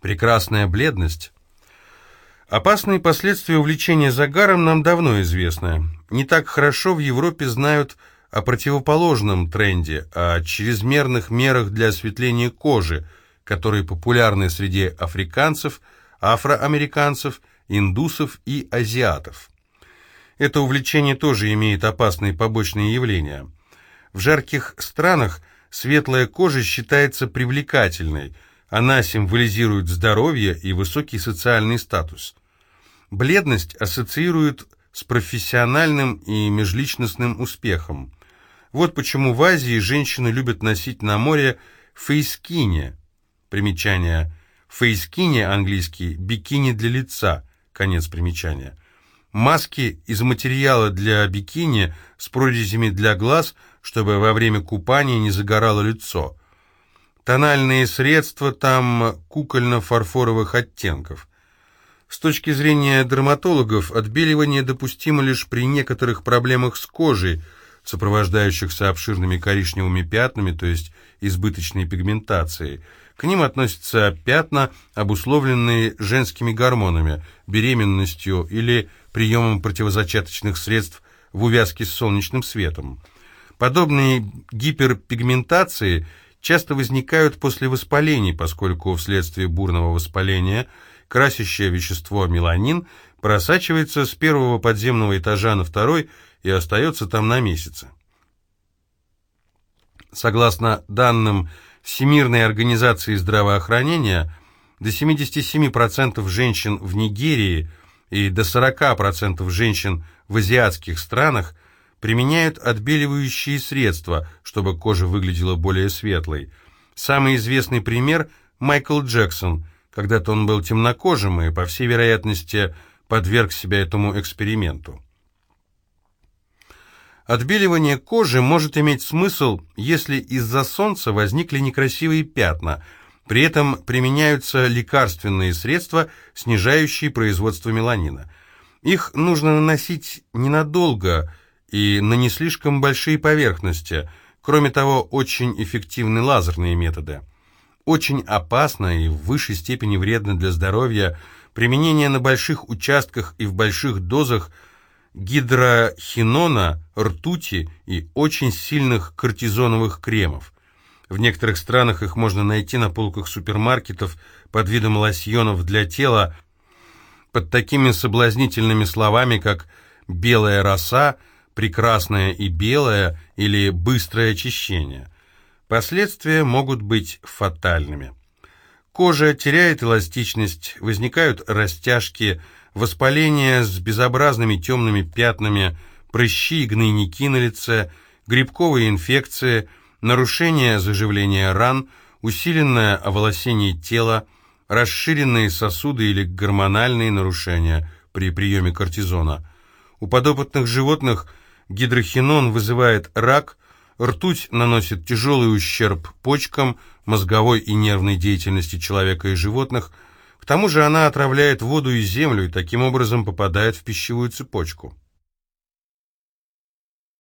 прекрасная бледность. Опасные последствия увлечения загаром нам давно известны. Не так хорошо в Европе знают о противоположном тренде, о чрезмерных мерах для осветления кожи, которые популярны среди африканцев, афроамериканцев, индусов и азиатов. Это увлечение тоже имеет опасные побочные явления. В жарких странах светлая кожа считается привлекательной, она символизирует здоровье и высокий социальный статус. Бледность ассоциируют с профессиональным и межличностным успехом. Вот почему в Азии женщины любят носить на море фейскини. Примечание. Фейскини английский – бикини для лица. Конец примечания. Маски из материала для бикини с прорезями для глаз, чтобы во время купания не загорало лицо. Тональные средства там кукольно-фарфоровых оттенков. С точки зрения дерматологов, отбеливание допустимо лишь при некоторых проблемах с кожей – сопровождающихся обширными коричневыми пятнами, то есть избыточной пигментацией. К ним относятся пятна, обусловленные женскими гормонами, беременностью или приемом противозачаточных средств в увязке с солнечным светом. Подобные гиперпигментации часто возникают после воспалений, поскольку вследствие бурного воспаления красящее вещество меланин просачивается с первого подземного этажа на второй – и остается там на месяцы. Согласно данным Всемирной организации здравоохранения, до 77% женщин в Нигерии и до 40% женщин в азиатских странах применяют отбеливающие средства, чтобы кожа выглядела более светлой. Самый известный пример – Майкл Джексон. Когда-то он был темнокожим и, по всей вероятности, подверг себя этому эксперименту. Отбеливание кожи может иметь смысл, если из-за солнца возникли некрасивые пятна. При этом применяются лекарственные средства, снижающие производство меланина. Их нужно наносить ненадолго и на не слишком большие поверхности. Кроме того, очень эффективны лазерные методы. Очень опасно и в высшей степени вредно для здоровья применение на больших участках и в больших дозах – гидрохинона, ртути и очень сильных кортизоновых кремов. В некоторых странах их можно найти на полках супермаркетов под видом лосьонов для тела под такими соблазнительными словами, как «белая роса», «прекрасная и белая» или «быстрое очищение». Последствия могут быть фатальными. Кожа теряет эластичность, возникают растяжки, воспаление с безобразными темными пятнами, прыщи и гнойники на лице, грибковые инфекции, нарушение заживления ран, усиленное оволосение тела, расширенные сосуды или гормональные нарушения при приеме кортизона. У подопытных животных гидрохинон вызывает рак, ртуть наносит тяжелый ущерб почкам, мозговой и нервной деятельности человека и животных – к тому же она отравляет воду и землю и таким образом попадает в пищевую цепочку.